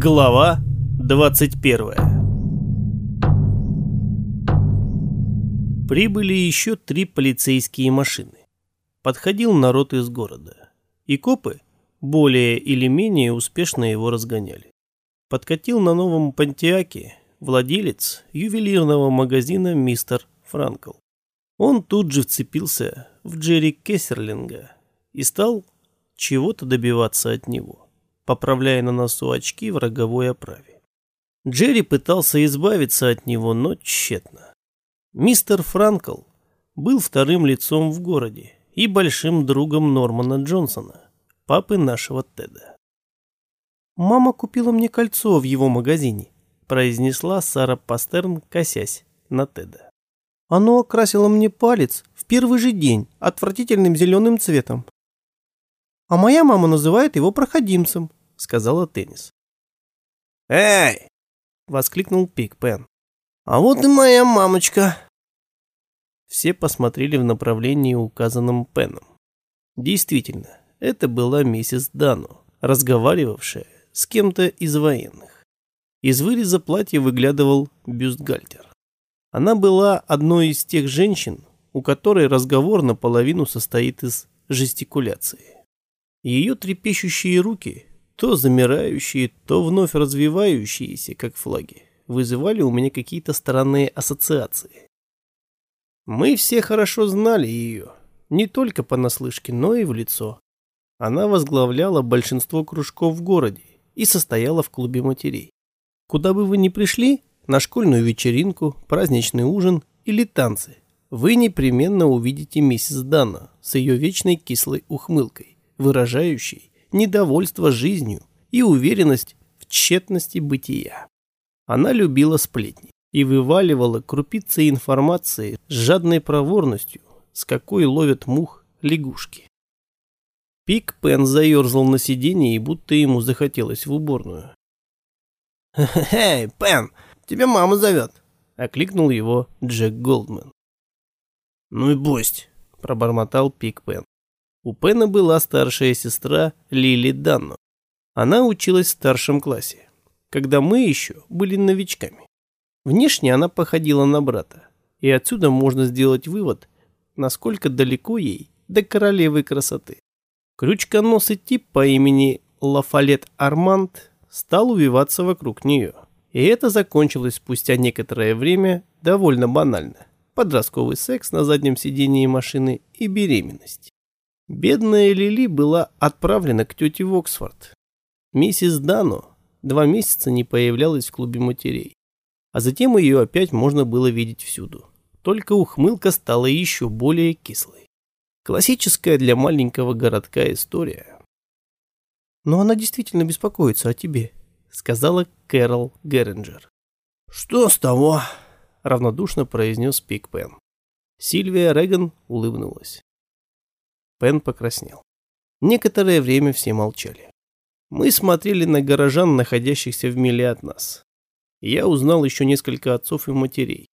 Глава 21 Прибыли еще три полицейские машины. Подходил народ из города. И копы более или менее успешно его разгоняли. Подкатил на новом Пантиаке владелец ювелирного магазина мистер Франкл. Он тут же вцепился в Джерри Кессерлинга и стал чего-то добиваться от него поправляя на носу очки в роговой оправе. Джерри пытался избавиться от него, но тщетно. Мистер Франкл был вторым лицом в городе и большим другом Нормана Джонсона, папы нашего Теда. «Мама купила мне кольцо в его магазине», произнесла Сара Пастерн, косясь на Теда. «Оно окрасило мне палец в первый же день отвратительным зеленым цветом. А моя мама называет его проходимцем, сказала Теннис. «Эй!» — воскликнул Пик Пен. «А вот и моя мамочка!» Все посмотрели в направлении, указанном Пеном. Действительно, это была миссис Дану, разговаривавшая с кем-то из военных. Из выреза платья выглядывал бюстгальтер. Она была одной из тех женщин, у которой разговор наполовину состоит из жестикуляции. Ее трепещущие руки то замирающие, то вновь развивающиеся, как флаги, вызывали у меня какие-то странные ассоциации. Мы все хорошо знали ее, не только понаслышке, но и в лицо. Она возглавляла большинство кружков в городе и состояла в клубе матерей. Куда бы вы ни пришли, на школьную вечеринку, праздничный ужин или танцы, вы непременно увидите миссис Дана с ее вечной кислой ухмылкой, выражающей недовольство жизнью и уверенность в тщетности бытия. Она любила сплетни и вываливала крупицы информации с жадной проворностью, с какой ловят мух лягушки. Пик Пен заерзал на сиденье, и будто ему захотелось в уборную. «Эй, Пен, тебя мама зовет!» — окликнул его Джек Голдман. «Ну и пусть!» — пробормотал Пик Пен. У Пена была старшая сестра Лили Данно. Она училась в старшем классе, когда мы еще были новичками. Внешне она походила на брата, и отсюда можно сделать вывод, насколько далеко ей до королевы красоты. Крючконосый тип по имени Лафалет Арманд стал увиваться вокруг нее. И это закончилось спустя некоторое время довольно банально. Подростковый секс на заднем сидении машины и беременность. Бедная Лили была отправлена к тете в Оксфорд. Миссис Дано два месяца не появлялась в клубе матерей. А затем ее опять можно было видеть всюду. Только ухмылка стала еще более кислой. Классическая для маленького городка история. «Но она действительно беспокоится о тебе», — сказала Кэрол Герринджер. «Что с того?» — равнодушно произнес Пик Пен. Сильвия Реган улыбнулась. Пен покраснел. Некоторое время все молчали. Мы смотрели на горожан, находящихся в миле от нас. Я узнал еще несколько отцов и матерей.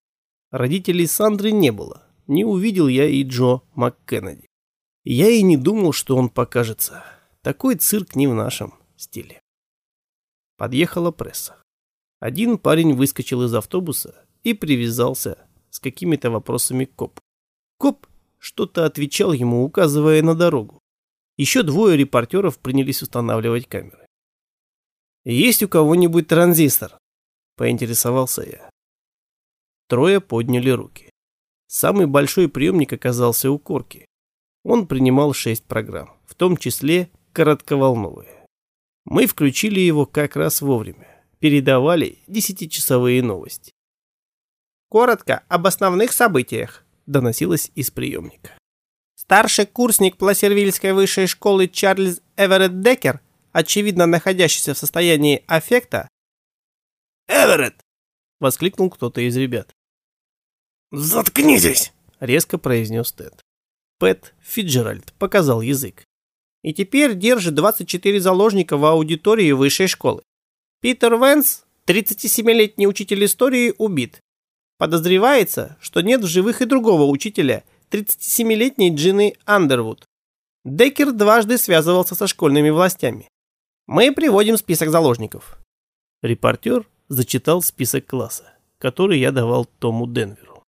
Родителей Сандры не было. Не увидел я и Джо МакКеннеди. Я и не думал, что он покажется. Такой цирк не в нашем стиле. Подъехала пресса. Один парень выскочил из автобуса и привязался с какими-то вопросами к копу. Коп что-то отвечал ему, указывая на дорогу. Еще двое репортеров принялись устанавливать камеры. «Есть у кого-нибудь транзистор?» – поинтересовался я. Трое подняли руки. Самый большой приемник оказался у Корки. Он принимал шесть программ, в том числе коротковолновые. Мы включили его как раз вовремя. Передавали десятичасовые новости. Коротко об основных событиях доносилось из приемника. Старший курсник Пласервильской высшей школы Чарльз Эверетт Деккер, очевидно находящийся в состоянии аффекта... «Эверетт!» — воскликнул кто-то из ребят. «Заткнитесь!» — резко произнес Тед. Пэт Фиджеральд показал язык. И теперь держит 24 заложника в аудитории высшей школы. Питер Венс, 37-летний учитель истории, убит. Подозревается, что нет в живых и другого учителя, 37-летней Джины Андервуд. Деккер дважды связывался со школьными властями. Мы приводим список заложников. Репортер зачитал список класса, который я давал Тому Денверу.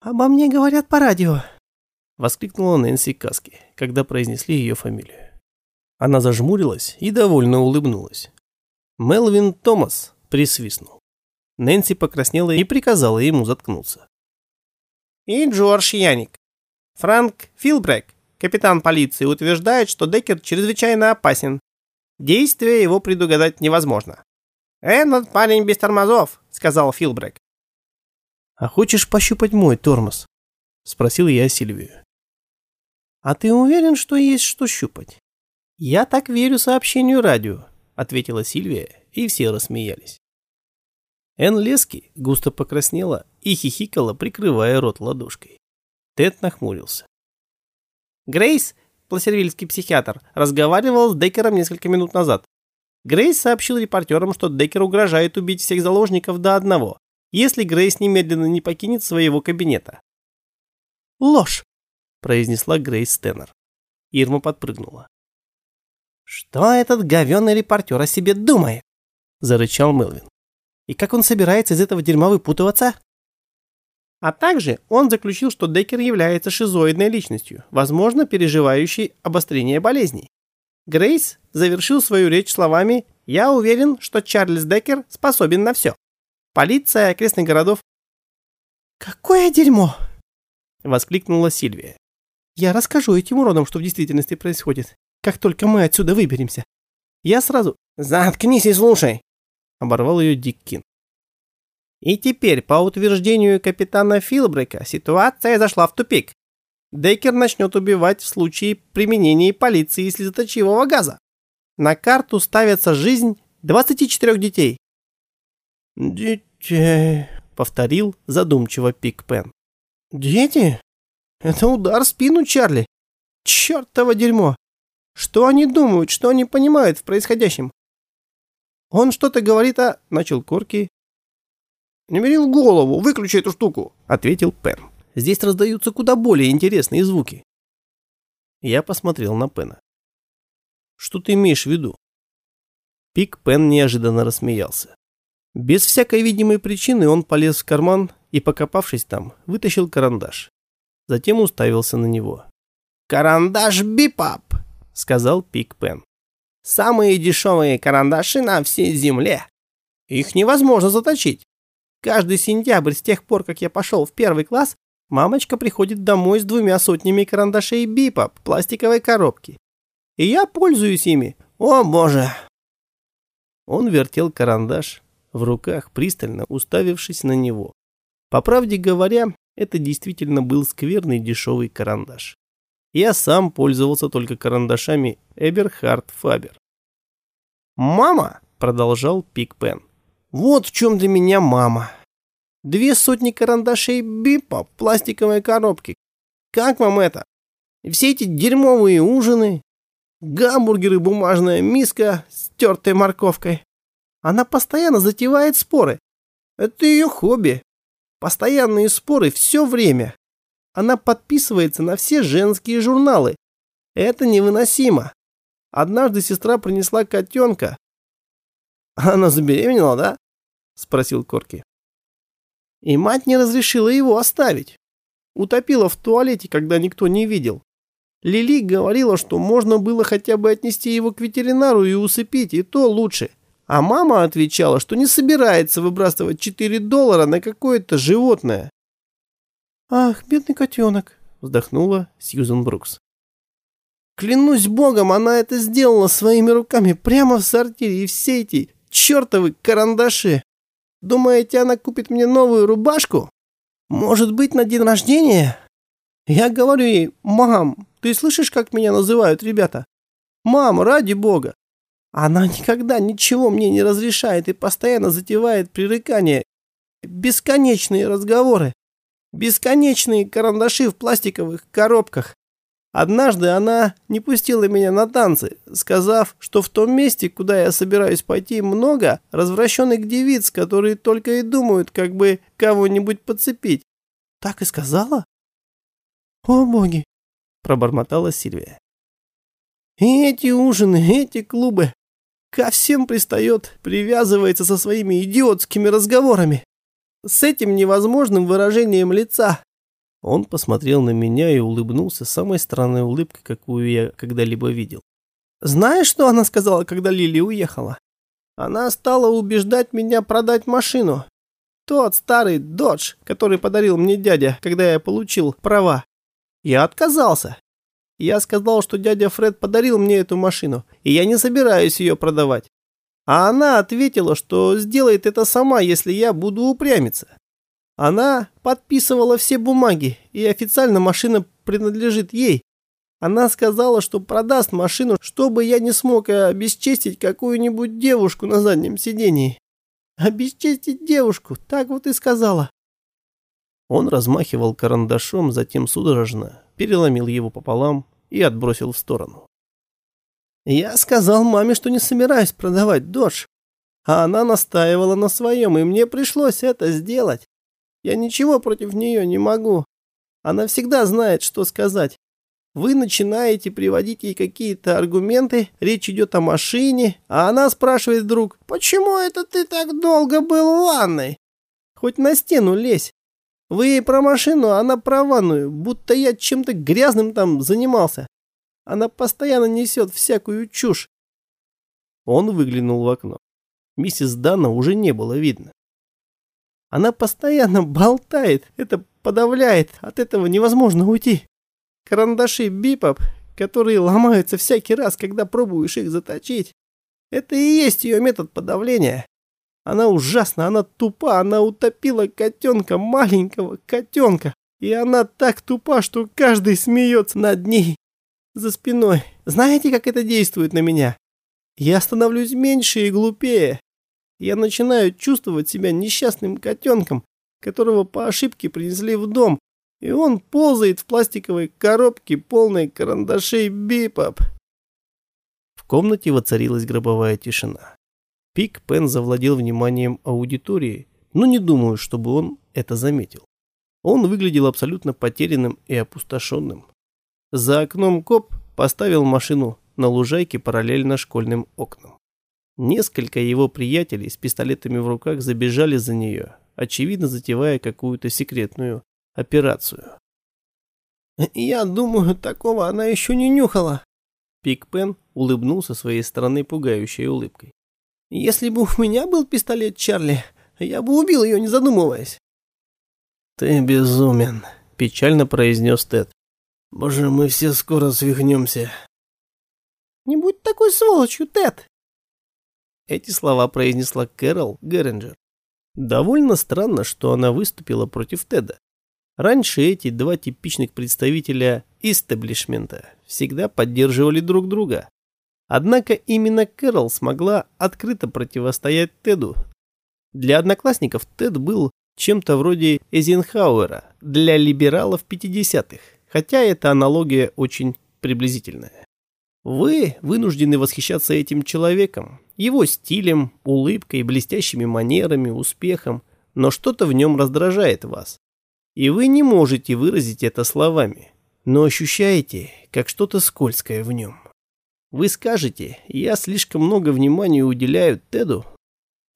«Обо мне говорят по радио», — воскликнула Нэнси Каски, когда произнесли ее фамилию. Она зажмурилась и довольно улыбнулась. Мелвин Томас присвистнул. Нэнси покраснела и приказала ему заткнуться. «И Джордж Яник. Франк Филбрек, капитан полиции, утверждает, что Деккер чрезвычайно опасен. Действия его предугадать невозможно. «Этот парень без тормозов», — сказал Филбрек. «А хочешь пощупать мой тормоз?» — спросил я Сильвию. «А ты уверен, что есть что щупать?» «Я так верю сообщению радио», — ответила Сильвия, и все рассмеялись. Эн Лески густо покраснела и хихикала, прикрывая рот ладошкой. Тед нахмурился. Грейс, пласервильский психиатр, разговаривал с Деккером несколько минут назад. Грейс сообщил репортерам, что Деккер угрожает убить всех заложников до одного, если Грейс немедленно не покинет своего кабинета. «Ложь!» – произнесла Грейс Теннер. Ирма подпрыгнула. «Что этот говёный репортер о себе думает?» – зарычал Мелвин. «И как он собирается из этого дерьма выпутываться?» А также он заключил, что Деккер является шизоидной личностью, возможно, переживающей обострение болезней. Грейс завершил свою речь словами «Я уверен, что Чарльз Деккер способен на все». Полиция окрестных городов «Какое дерьмо!» — воскликнула Сильвия. «Я расскажу этим уродам, что в действительности происходит, как только мы отсюда выберемся. Я сразу...» «Заткнись и слушай!» — оборвал ее Диккин. И теперь, по утверждению капитана Филбрека, ситуация зашла в тупик. Дейкер начнет убивать в случае применения полиции слезоточивого газа. На карту ставится жизнь 24 детей. «Детей», — повторил задумчиво Пик Пен. «Дети? Это удар в спину, Чарли. Чёртово дерьмо. Что они думают, что они понимают в происходящем?» «Он что-то говорит о...» — начал Корки, «Не бери в голову, выключи эту штуку», — ответил Пен. «Здесь раздаются куда более интересные звуки». Я посмотрел на Пена. «Что ты имеешь в виду?» Пик Пен неожиданно рассмеялся. Без всякой видимой причины он полез в карман и, покопавшись там, вытащил карандаш. Затем уставился на него. «Карандаш Бипап», — сказал Пик Пен. «Самые дешевые карандаши на всей земле. Их невозможно заточить. Каждый сентябрь с тех пор, как я пошел в первый класс, мамочка приходит домой с двумя сотнями карандашей Бипа в пластиковой коробке. И я пользуюсь ими. О боже!» Он вертел карандаш в руках, пристально уставившись на него. По правде говоря, это действительно был скверный дешевый карандаш. Я сам пользовался только карандашами Эберхард Фабер. «Мама!» — продолжал Пик Пен. Вот в чем для меня мама. Две сотни карандашей Бипа в пластиковой коробке. Как вам это? Все эти дерьмовые ужины. Гамбургеры, бумажная миска с тертой морковкой. Она постоянно затевает споры. Это ее хобби. Постоянные споры все время. Она подписывается на все женские журналы. Это невыносимо. Однажды сестра принесла котенка. Она забеременела, да? — спросил Корки. И мать не разрешила его оставить. Утопила в туалете, когда никто не видел. Лили говорила, что можно было хотя бы отнести его к ветеринару и усыпить, и то лучше. А мама отвечала, что не собирается выбрасывать 4 доллара на какое-то животное. «Ах, бедный котенок», — вздохнула Сьюзен Брукс. Клянусь богом, она это сделала своими руками прямо в сортире, и все эти чертовы карандаши. Думаете, она купит мне новую рубашку? Может быть, на день рождения? Я говорю ей, мам, ты слышишь, как меня называют ребята? Мам, ради бога. Она никогда ничего мне не разрешает и постоянно затевает пререкания. Бесконечные разговоры. Бесконечные карандаши в пластиковых коробках. Однажды она не пустила меня на танцы, сказав, что в том месте, куда я собираюсь пойти, много развращенных девиц, которые только и думают, как бы кого-нибудь подцепить. Так и сказала? О, боги, пробормотала Сильвия. Эти ужины, эти клубы. Ко всем пристает, привязывается со своими идиотскими разговорами. С этим невозможным выражением лица. Он посмотрел на меня и улыбнулся самой странной улыбкой, какую я когда-либо видел. Знаешь, что она сказала, когда Лили уехала? Она стала убеждать меня продать машину. Тот старый Додж, который подарил мне дядя, когда я получил права. Я отказался. Я сказал, что дядя Фред подарил мне эту машину, и я не собираюсь ее продавать. А она ответила, что сделает это сама, если я буду упрямиться. Она подписывала все бумаги, и официально машина принадлежит ей. Она сказала, что продаст машину, чтобы я не смог обесчестить какую-нибудь девушку на заднем сидении. Обесчестить девушку, так вот и сказала. Он размахивал карандашом, затем судорожно переломил его пополам и отбросил в сторону. Я сказал маме, что не собираюсь продавать дождь, а она настаивала на своем, и мне пришлось это сделать. Я ничего против нее не могу. Она всегда знает, что сказать. Вы начинаете приводить ей какие-то аргументы, речь идет о машине, а она спрашивает вдруг, «Почему это ты так долго был в ванной?» Хоть на стену лезь. Вы ей про машину, а она про ванную, будто я чем-то грязным там занимался. Она постоянно несет всякую чушь. Он выглянул в окно. Миссис Дана уже не было видно. Она постоянно болтает, это подавляет, от этого невозможно уйти. Карандаши бипоп, которые ломаются всякий раз, когда пробуешь их заточить. Это и есть ее метод подавления. Она ужасна, она тупа, она утопила котенка, маленького котенка. И она так тупа, что каждый смеется над ней. За спиной. Знаете, как это действует на меня? Я становлюсь меньше и глупее. Я начинаю чувствовать себя несчастным котенком, которого по ошибке принесли в дом, и он ползает в пластиковой коробке, полной карандашей бипоп. В комнате воцарилась гробовая тишина. Пик Пен завладел вниманием аудитории, но не думаю, чтобы он это заметил. Он выглядел абсолютно потерянным и опустошенным. За окном коп поставил машину на лужайке параллельно школьным окнам. Несколько его приятелей с пистолетами в руках забежали за нее, очевидно затевая какую-то секретную операцию. «Я думаю, такого она еще не нюхала». Пик Пен улыбнулся своей стороны пугающей улыбкой. «Если бы у меня был пистолет Чарли, я бы убил ее, не задумываясь». «Ты безумен», – печально произнес Тед. «Боже, мы все скоро свихнемся». «Не будь такой сволочью, Тед!» Эти слова произнесла Кэрол Герринджер. Довольно странно, что она выступила против Теда. Раньше эти два типичных представителя истеблишмента всегда поддерживали друг друга. Однако именно Кэрол смогла открыто противостоять Теду. Для одноклассников Тед был чем-то вроде Эйзенхауэра для либералов 50-х, хотя эта аналогия очень приблизительная. Вы вынуждены восхищаться этим человеком, его стилем, улыбкой, блестящими манерами, успехом, но что-то в нем раздражает вас. И вы не можете выразить это словами, но ощущаете, как что-то скользкое в нем. Вы скажете, я слишком много внимания уделяю Теду.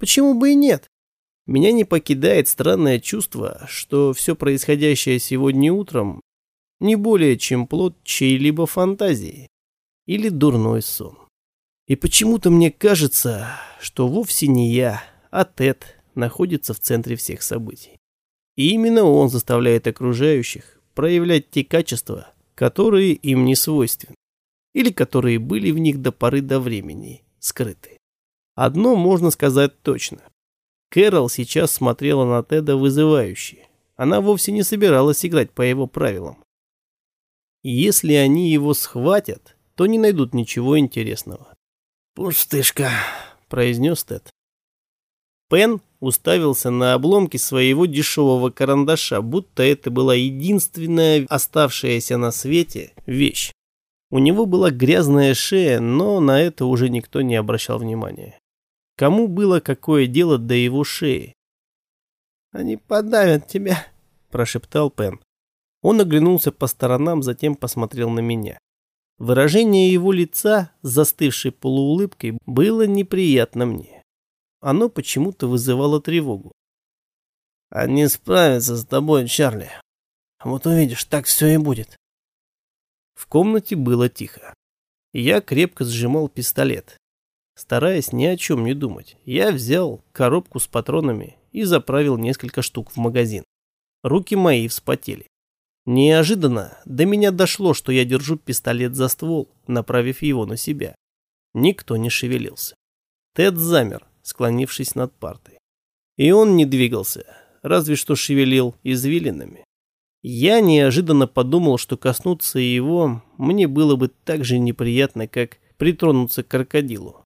Почему бы и нет? Меня не покидает странное чувство, что все происходящее сегодня утром не более чем плод чьей-либо фантазии или дурной сон. И почему-то мне кажется, что вовсе не я, а Тед находится в центре всех событий. И именно он заставляет окружающих проявлять те качества, которые им не свойственны, или которые были в них до поры до времени скрыты. Одно можно сказать точно. Кэрол сейчас смотрела на Теда вызывающе. Она вовсе не собиралась играть по его правилам. Если они его схватят, то не найдут ничего интересного. «Пустышка», — произнес Тед. Пен уставился на обломки своего дешевого карандаша, будто это была единственная оставшаяся на свете вещь. У него была грязная шея, но на это уже никто не обращал внимания. Кому было какое дело до его шеи? «Они подавят тебя», – прошептал Пен. Он оглянулся по сторонам, затем посмотрел на меня. Выражение его лица, застывшей полуулыбкой, было неприятно мне. Оно почему-то вызывало тревогу. «Они справятся с тобой, Чарли. Вот увидишь, так все и будет». В комнате было тихо. Я крепко сжимал пистолет. Стараясь ни о чем не думать, я взял коробку с патронами и заправил несколько штук в магазин. Руки мои вспотели. Неожиданно до меня дошло, что я держу пистолет за ствол, направив его на себя. Никто не шевелился. Тед замер, склонившись над партой. И он не двигался, разве что шевелил извилинами. Я неожиданно подумал, что коснуться его мне было бы так же неприятно, как притронуться к крокодилу.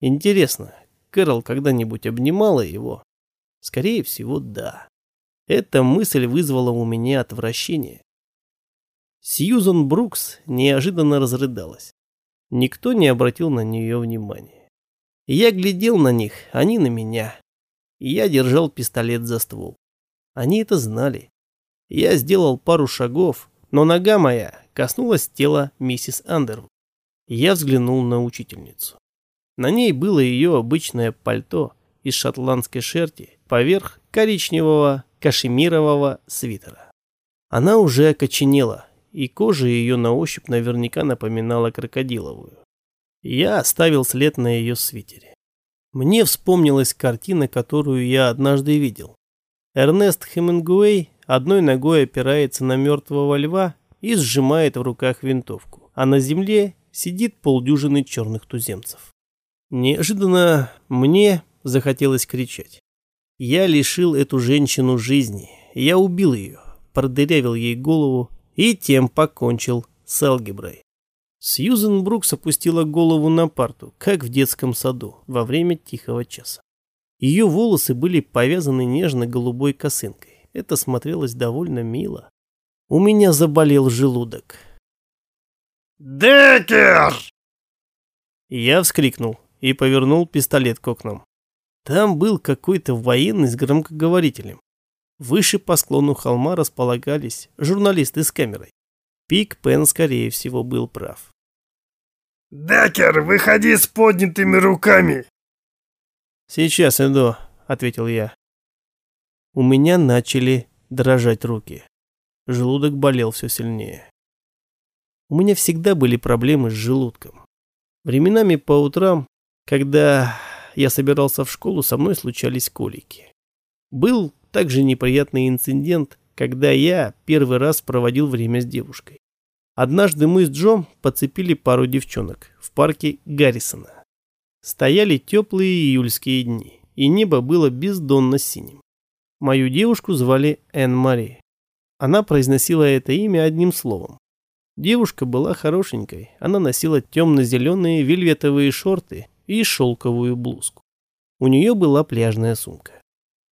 Интересно, Кэрол когда-нибудь обнимала его? Скорее всего, да. Эта мысль вызвала у меня отвращение. Сьюзан Брукс неожиданно разрыдалась. Никто не обратил на нее внимания. Я глядел на них, они на меня. Я держал пистолет за ствол. Они это знали. Я сделал пару шагов, но нога моя коснулась тела миссис Андервуд. Я взглянул на учительницу. На ней было ее обычное пальто из шотландской шерсти поверх коричневого кашемирового свитера. Она уже окоченела, и кожа ее на ощупь наверняка напоминала крокодиловую. Я оставил след на ее свитере. Мне вспомнилась картина, которую я однажды видел. Эрнест Хемингуэй одной ногой опирается на мертвого льва и сжимает в руках винтовку, а на земле сидит полдюжины черных туземцев. Неожиданно мне захотелось кричать. Я лишил эту женщину жизни. Я убил ее, продырявил ей голову и тем покончил с алгеброй. Сьюзен Брукс опустила голову на парту, как в детском саду, во время тихого часа. Ее волосы были повязаны нежно-голубой косынкой. Это смотрелось довольно мило. У меня заболел желудок. «Деккер!» Я вскрикнул и повернул пистолет к окнам. Там был какой-то военный с громкоговорителем. Выше по склону холма располагались журналисты с камерой. Пик Пен, скорее всего, был прав. «Деккер, выходи с поднятыми руками!» «Сейчас иду», — ответил я. У меня начали дрожать руки. Желудок болел все сильнее. У меня всегда были проблемы с желудком. Временами по утрам, когда я собирался в школу, со мной случались колики. Был также неприятный инцидент, когда я первый раз проводил время с девушкой. Однажды мы с Джо подцепили пару девчонок в парке Гаррисона. Стояли теплые июльские дни, и небо было бездонно синим. Мою девушку звали Энн Мари. Она произносила это имя одним словом. Девушка была хорошенькой, она носила темно-зеленые вельветовые шорты и шелковую блузку. У нее была пляжная сумка.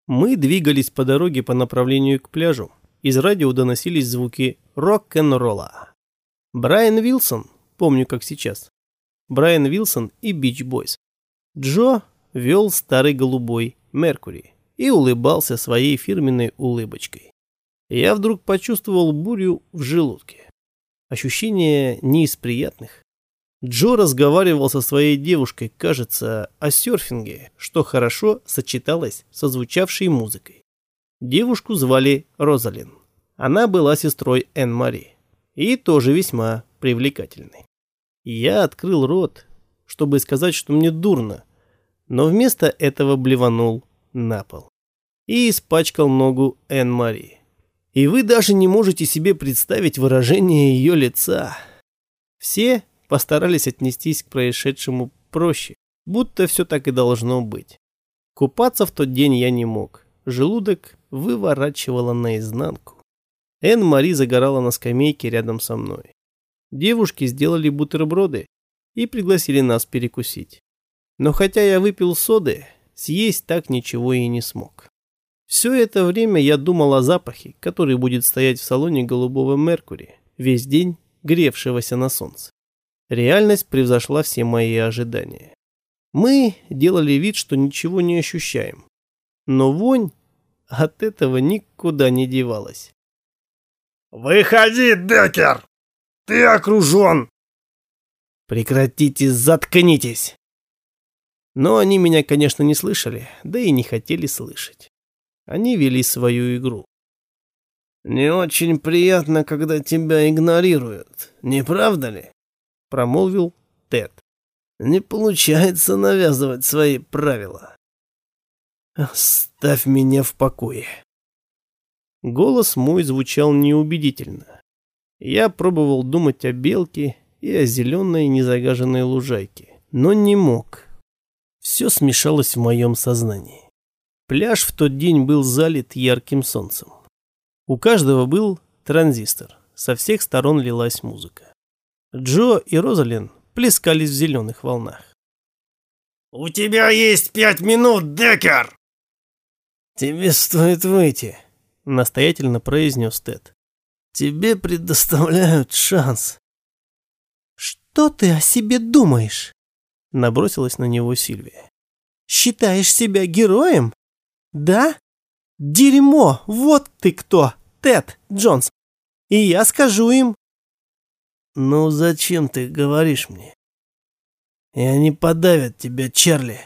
Мы двигались по дороге по направлению к пляжу. Из радио доносились звуки рок-н-ролла. Брайан Вилсон, помню как сейчас. Брайан Вилсон и Бич Бойс. Джо вел старый голубой Меркури и улыбался своей фирменной улыбочкой. Я вдруг почувствовал бурю в желудке. Ощущение не из приятных. Джо разговаривал со своей девушкой, кажется, о серфинге, что хорошо сочеталось со звучавшей музыкой. Девушку звали Розалин. Она была сестрой Энн Мари и тоже весьма привлекательной. Я открыл рот, чтобы сказать, что мне дурно, но вместо этого блеванул на пол и испачкал ногу Энн Мари. И вы даже не можете себе представить выражение ее лица. Все постарались отнестись к происшедшему проще, будто все так и должно быть. Купаться в тот день я не мог. Желудок выворачивало наизнанку. Энн-Мари загорала на скамейке рядом со мной. Девушки сделали бутерброды и пригласили нас перекусить. Но хотя я выпил соды, съесть так ничего и не смог. Все это время я думал о запахе, который будет стоять в салоне голубого Меркури, весь день гревшегося на солнце. Реальность превзошла все мои ожидания. Мы делали вид, что ничего не ощущаем. Но вонь от этого никуда не девалась. «Выходи, Деккер! Ты окружен! Прекратите, заткнитесь! Но они меня, конечно, не слышали, да и не хотели слышать. Они вели свою игру. «Не очень приятно, когда тебя игнорируют, не правда ли?» Промолвил Тед. «Не получается навязывать свои правила». «Оставь меня в покое». Голос мой звучал неубедительно. Я пробовал думать о белке и о зеленой незагаженной лужайке, но не мог. Все смешалось в моем сознании. Пляж в тот день был залит ярким солнцем. У каждого был транзистор. Со всех сторон лилась музыка. Джо и Розалин плескались в зеленых волнах. «У тебя есть пять минут, Деккер!» «Тебе стоит выйти», — настоятельно произнес Тед. «Тебе предоставляют шанс». «Что ты о себе думаешь?» — набросилась на него Сильвия. «Считаешь себя героем? Да? Дерьмо, вот ты кто, Тед Джонс. И я скажу им. Ну зачем ты говоришь мне? И они подавят тебя, Чарли.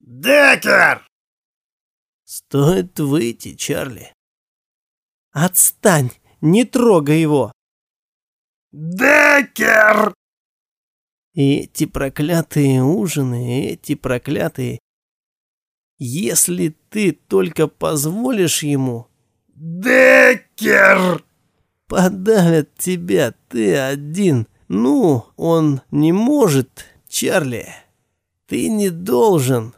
Деккер! Стоит выйти, Чарли. Отстань, не трогай его. Деккер! И эти проклятые ужины, эти проклятые если ты только позволишь ему... Деккер! Подавят тебя, ты один. Ну, он не может, Чарли. Ты не должен.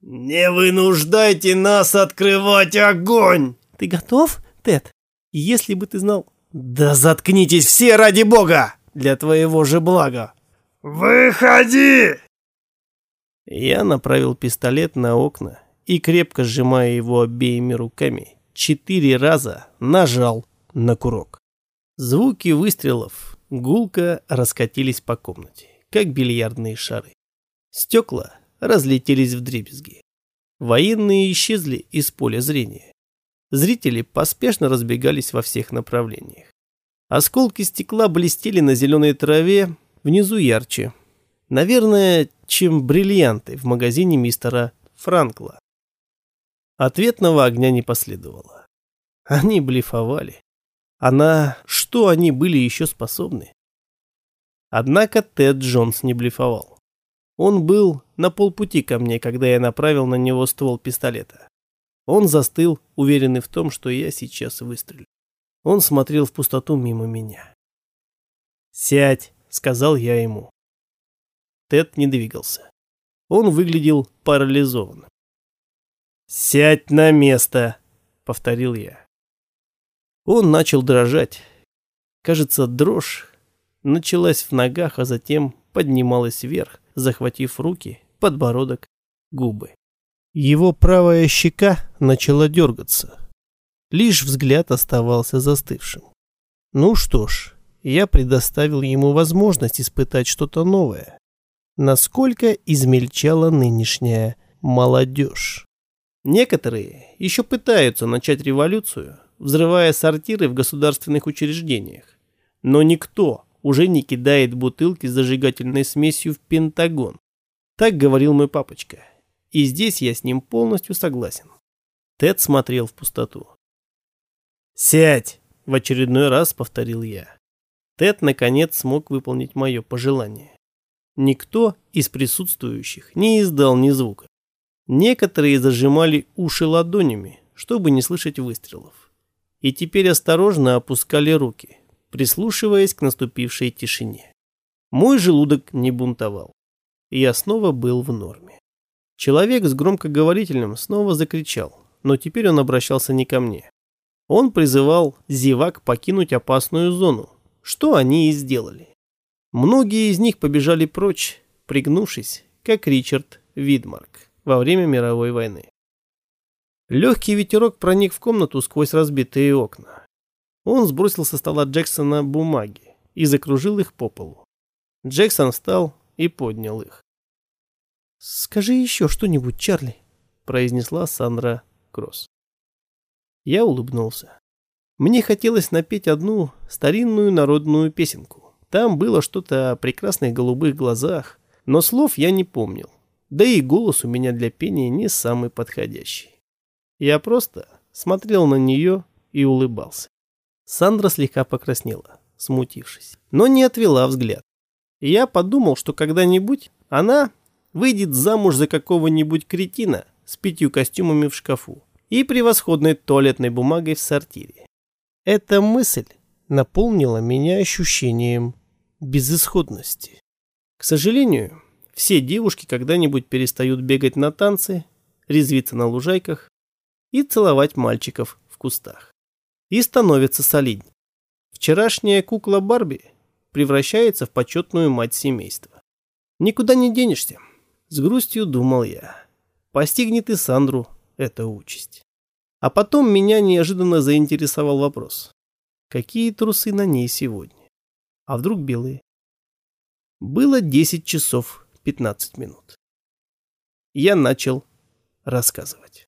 Не вынуждайте нас открывать огонь! Ты готов, Тед? Если бы ты знал... Да заткнитесь все ради бога! Для твоего же блага. Выходи! Я направил пистолет на окна и, крепко сжимая его обеими руками, четыре раза нажал на курок. Звуки выстрелов гулко раскатились по комнате, как бильярдные шары. Стекла разлетелись в дребезги. Военные исчезли из поля зрения. Зрители поспешно разбегались во всех направлениях. Осколки стекла блестели на зеленой траве, внизу ярче, Наверное, чем бриллианты в магазине мистера Франкла. Ответного огня не последовало. Они блефовали. А на что они были еще способны? Однако Тед Джонс не блефовал. Он был на полпути ко мне, когда я направил на него ствол пистолета. Он застыл, уверенный в том, что я сейчас выстрелю. Он смотрел в пустоту мимо меня. «Сядь», — сказал я ему. Тед не двигался. Он выглядел парализованным. «Сядь на место!» — повторил я. Он начал дрожать. Кажется, дрожь началась в ногах, а затем поднималась вверх, захватив руки, подбородок, губы. Его правая щека начала дергаться. Лишь взгляд оставался застывшим. Ну что ж, я предоставил ему возможность испытать что-то новое насколько измельчала нынешняя молодежь. Некоторые еще пытаются начать революцию, взрывая сортиры в государственных учреждениях. Но никто уже не кидает бутылки с зажигательной смесью в Пентагон. Так говорил мой папочка. И здесь я с ним полностью согласен. Тед смотрел в пустоту. «Сядь!» – в очередной раз повторил я. Тед наконец смог выполнить мое пожелание. Никто из присутствующих не издал ни звука. Некоторые зажимали уши ладонями, чтобы не слышать выстрелов. И теперь осторожно опускали руки, прислушиваясь к наступившей тишине. Мой желудок не бунтовал. И я снова был в норме. Человек с громкоговорителем снова закричал, но теперь он обращался не ко мне. Он призывал зевак покинуть опасную зону, что они и сделали. Многие из них побежали прочь, пригнувшись, как Ричард Видмарк во время мировой войны. Легкий ветерок проник в комнату сквозь разбитые окна. Он сбросил со стола Джексона бумаги и закружил их по полу. Джексон встал и поднял их. «Скажи еще что-нибудь, Чарли», — произнесла Сандра Кросс. Я улыбнулся. Мне хотелось напеть одну старинную народную песенку Там было что-то о прекрасных голубых глазах, но слов я не помнил. Да и голос у меня для пения не самый подходящий. Я просто смотрел на нее и улыбался. Сандра слегка покраснела, смутившись, но не отвела взгляд. я подумал, что когда-нибудь она выйдет замуж за какого-нибудь кретина с пятью костюмами в шкафу и превосходной туалетной бумагой в сортире. Эта мысль наполнила меня ощущением безысходности. К сожалению, все девушки когда-нибудь перестают бегать на танцы, резвиться на лужайках и целовать мальчиков в кустах. И становятся солиднее. Вчерашняя кукла Барби превращается в почетную мать семейства. Никуда не денешься, с грустью думал я. Постигнет и Сандру эта участь. А потом меня неожиданно заинтересовал вопрос. Какие трусы на ней сегодня? А вдруг белые? Было 10 часов 15 минут. Я начал рассказывать.